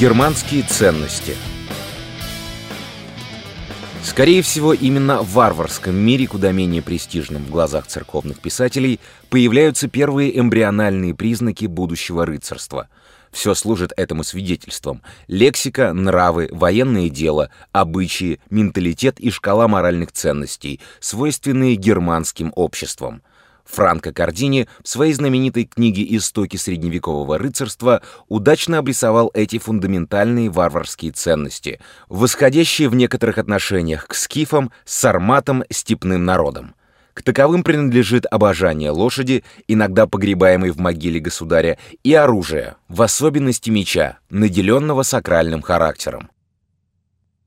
Германские ценности Скорее всего, именно в варварском мире, куда менее престижном в глазах церковных писателей, появляются первые эмбриональные признаки будущего рыцарства. Все служит этому свидетельством. Лексика, нравы, военное дело, обычаи, менталитет и шкала моральных ценностей, свойственные германским обществам – Франко Кардини в своей знаменитой книге «Истоки средневекового рыцарства» удачно обрисовал эти фундаментальные варварские ценности, восходящие в некоторых отношениях к скифам, сарматам, степным народам. К таковым принадлежит обожание лошади, иногда погребаемой в могиле государя, и оружие, в особенности меча, наделенного сакральным характером.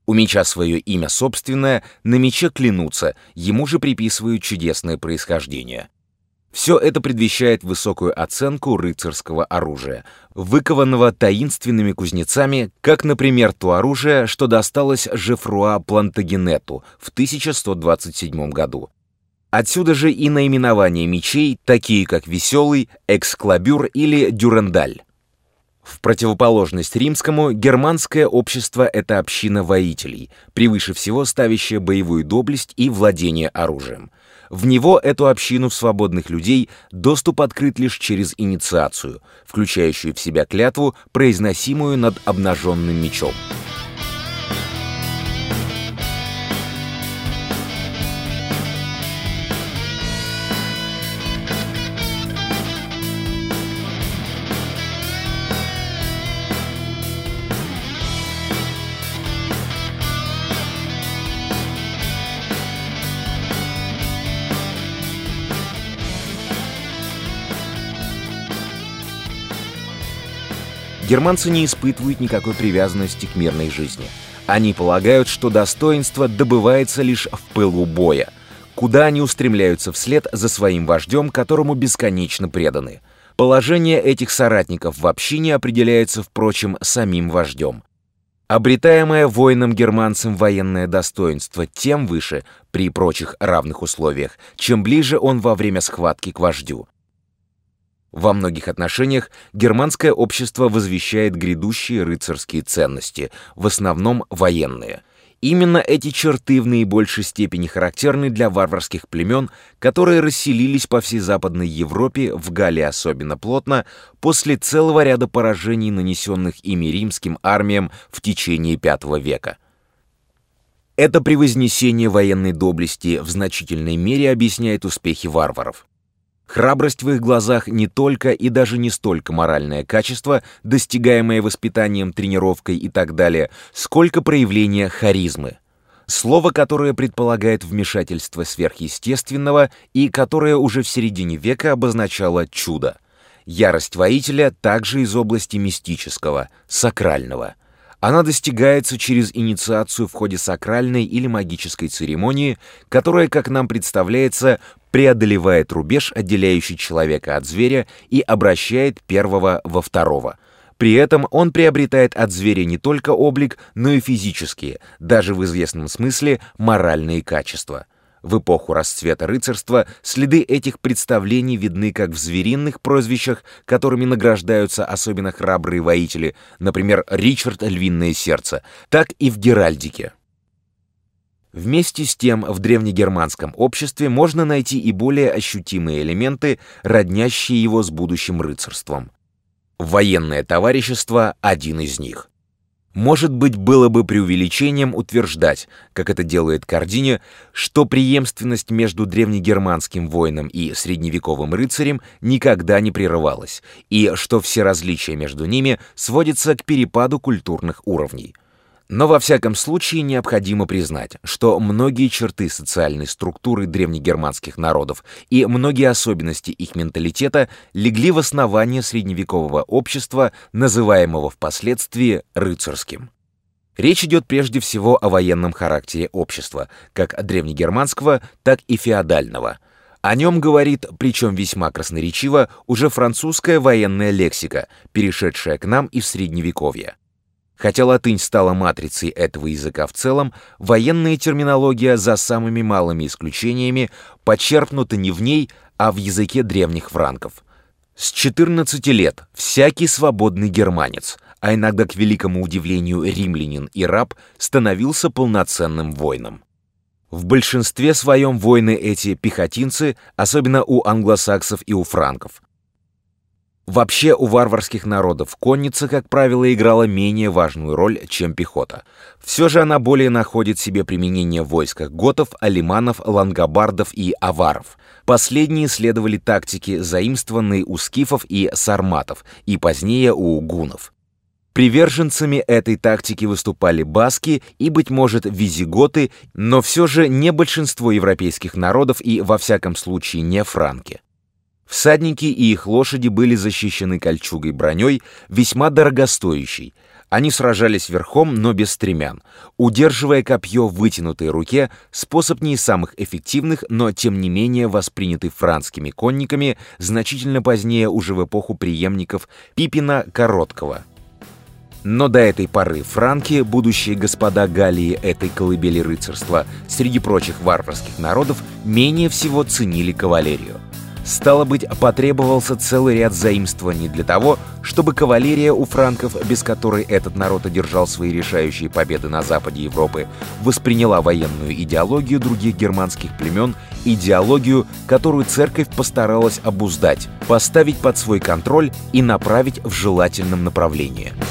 У меча свое имя собственное, на мече клянутся, ему же приписывают чудесное происхождение. Все это предвещает высокую оценку рыцарского оружия, выкованного таинственными кузнецами, как, например, то оружие, что досталось Жефруа Плантагенету в 1127 году. Отсюда же и наименования мечей, такие как Веселый, Эксклабюр или Дюрендаль. В противоположность римскому, германское общество — это община воителей, превыше всего ставящая боевую доблесть и владение оружием. В него, эту общину свободных людей, доступ открыт лишь через инициацию, включающую в себя клятву, произносимую над обнаженным мечом. Германцы не испытывают никакой привязанности к мирной жизни. Они полагают, что достоинство добывается лишь в пылу боя, куда они устремляются вслед за своим вождем, которому бесконечно преданы. Положение этих соратников в общине определяется, впрочем, самим вождем. Обретаемое воином-германцем военное достоинство тем выше при прочих равных условиях, чем ближе он во время схватки к вождю. Во многих отношениях германское общество возвещает грядущие рыцарские ценности, в основном военные. Именно эти черты в наибольшей степени характерны для варварских племен, которые расселились по всей Западной Европе, в Галлии особенно плотно, после целого ряда поражений, нанесенных ими римским армиям в течение V века. Это превознесение военной доблести в значительной мере объясняет успехи варваров. Храбрость в их глазах не только и даже не столько моральное качество, достигаемое воспитанием, тренировкой и так далее, сколько проявление харизмы. Слово, которое предполагает вмешательство сверхъестественного и которое уже в середине века обозначало чудо. Ярость воителя также из области мистического, сакрального. Она достигается через инициацию в ходе сакральной или магической церемонии, которая, как нам представляется, преодолевает рубеж, отделяющий человека от зверя, и обращает первого во второго. При этом он приобретает от зверя не только облик, но и физические, даже в известном смысле моральные качества. В эпоху расцвета рыцарства следы этих представлений видны как в звериных прозвищах, которыми награждаются особенно храбрые воители, например, Ричард Львиное Сердце, так и в геральдике. Вместе с тем, в древнегерманском обществе можно найти и более ощутимые элементы, роднящие его с будущим рыцарством. Военное товарищество – один из них. Может быть, было бы преувеличением утверждать, как это делает Кардини, что преемственность между древнегерманским воином и средневековым рыцарем никогда не прерывалась, и что все различия между ними сводятся к перепаду культурных уровней – но во всяком случае необходимо признать, что многие черты социальной структуры древнегерманских народов и многие особенности их менталитета легли в основание средневекового общества, называемого впоследствии рыцарским. Речь идет прежде всего о военном характере общества, как древнегерманского, так и феодального. О нем говорит, причем весьма красноречиво, уже французская военная лексика, перешедшая к нам из Средневековья. Хотя латынь стала матрицей этого языка в целом, военная терминология за самыми малыми исключениями почерпнута не в ней, а в языке древних франков. С 14 лет всякий свободный германец, а иногда к великому удивлению римлянин и раб, становился полноценным воином. В большинстве своем воины эти пехотинцы, особенно у англосаксов и у франков. Вообще у варварских народов конница, как правило, играла менее важную роль, чем пехота. Все же она более находит себе применение в войсках готов, алиманов, лангобардов и аваров. Последние следовали тактике, заимствованной у скифов и сарматов, и позднее у гунов. Приверженцами этой тактики выступали баски и, быть может, визиготы, но все же не большинство европейских народов и, во всяком случае, не франки. Всадники и их лошади были защищены кольчугой броней, весьма дорогостоящей. Они сражались верхом, но без стремян. Удерживая копье в вытянутой руке, способ не из самых эффективных, но тем не менее воспринятый францкими конниками значительно позднее уже в эпоху преемников Пипина Короткого. Но до этой поры франки, будущие господа Галлии этой колыбели рыцарства, среди прочих варварских народов, менее всего ценили кавалерию. Стало быть, потребовался целый ряд заимствований для того, чтобы кавалерия у франков, без которой этот народ одержал свои решающие победы на западе Европы, восприняла военную идеологию других германских племен, идеологию, которую церковь постаралась обуздать, поставить под свой контроль и направить в желательном направлении –